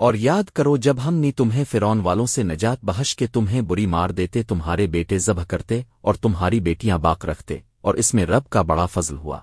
اور یاد کرو جب ہم نے تمہیں فرون والوں سے نجات بہش کے تمہیں بری مار دیتے تمہارے بیٹے ذبح کرتے اور تمہاری بیٹیاں باق رکھتے اور اس میں رب کا بڑا فضل ہوا۔